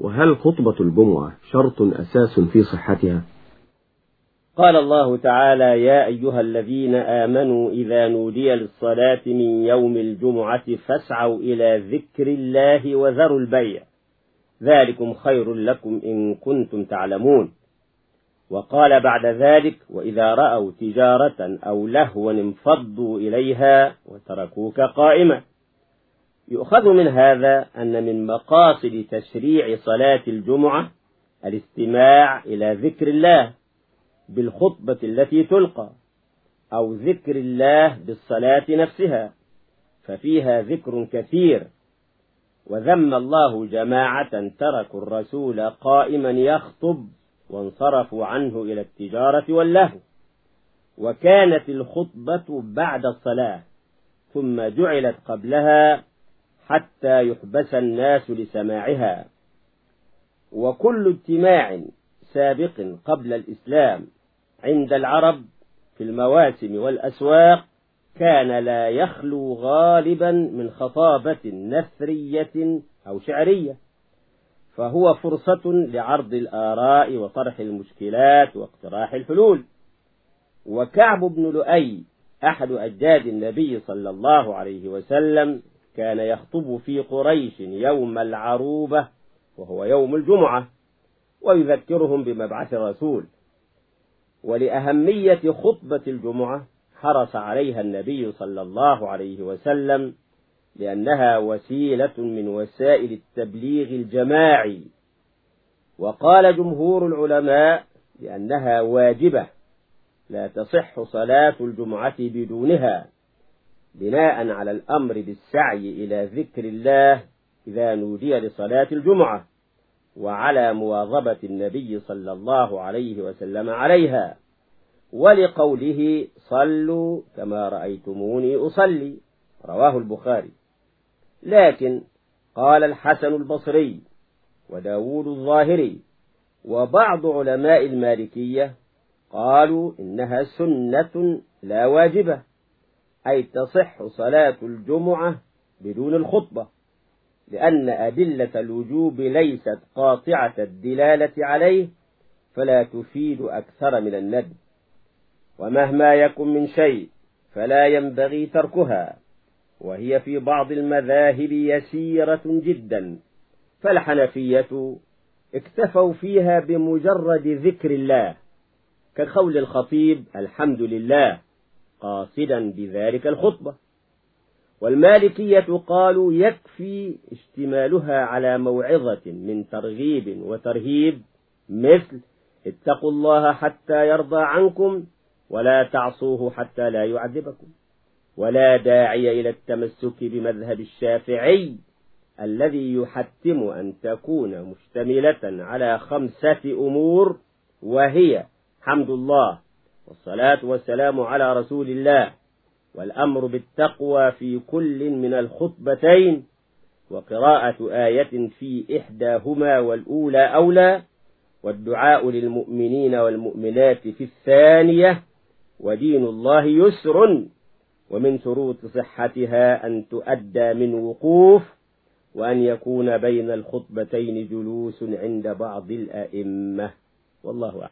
وهل خطبة الجمعة شرط أساس في صحتها؟ قال الله تعالى يا أيها الذين آمنوا إذا نودي للصلاة من يوم الجمعة فاسعوا إلى ذكر الله وذروا البيع. ذلكم خير لكم إن كنتم تعلمون. وقال بعد ذلك وإذا رأوا تجارة أو لهوا انفضوا إليها وتركوك قائمة يؤخذ من هذا أن من مقاصد تشريع صلاة الجمعة الاستماع إلى ذكر الله بالخطبة التي تلقى أو ذكر الله بالصلاة نفسها ففيها ذكر كثير. وذم الله جماعة تركوا الرسول قائما يخطب وانصرفوا عنه إلى التجارة واللهو. وكانت الخطبة بعد الصلاة ثم جعلت قبلها حتى يحبس الناس لسماعها. وكل اجتماع سابق قبل الإسلام عند العرب في المواسم والأسواق كان لا يخلو غالبا من خطابة نثرية أو شعرية. فهو فرصة لعرض الآراء وطرح المشكلات واقتراح الحلول. وكعب بن لؤي أحد أجداد النبي صلى الله عليه وسلم كان يخطب في قريش يوم العروبة وهو يوم الجمعة ويذكرهم بمبعث الرسول ولأهمية خطبة الجمعة حرص عليها النبي صلى الله عليه وسلم لأنها وسيلة من وسائل التبليغ الجماعي. وقال جمهور العلماء لأنها واجبة لا تصح صلاة الجمعة بدونها. بناء على الأمر بالسعي إلى ذكر الله إذا نودي لصلاة الجمعة وعلى مواظبة النبي صلى الله عليه وسلم عليها ولقوله صلوا كما رأيتموني أصلي رواه البخاري. لكن قال الحسن البصري وداود الظاهري وبعض علماء المالكية قالوا إنها سنة لا واجبة. أي تصح صلاة الجمعة بدون الخطبة لأن أدلة الوجوب ليست قاطعة الدلالة عليه فلا تفيد أكثر من الندب. ومهما يكن من شيء فلا ينبغي تركها وهي في بعض المذاهب يسيرة جدا. فالحنفية اكتفوا فيها بمجرد ذكر الله كقول الخطيب الحمد لله. قاصدا بذلك الخطبة. والمالكية قالوا يكفي اشتمالها على موعظة من ترغيب وترهيب مثل اتقوا الله حتى يرضى عنكم ولا تعصوه حتى لا يعذبكم. ولا داعي إلى التمسك بمذهب الشافعي الذي يحتم أن تكون مشتملة على خمسة أمور وهي حمد الله والصلاة والسلام على رسول الله والأمر بالتقوى في كل من الخطبتين وقراءة آية في إحداهما والأولى أولى والدعاء للمؤمنين والمؤمنات في الثانية ودين الله يسر ومن شروط صحتها أن تؤدى من وقوف وأن يكون بين الخطبتين جلوس عند بعض الأئمة. والله أعلم.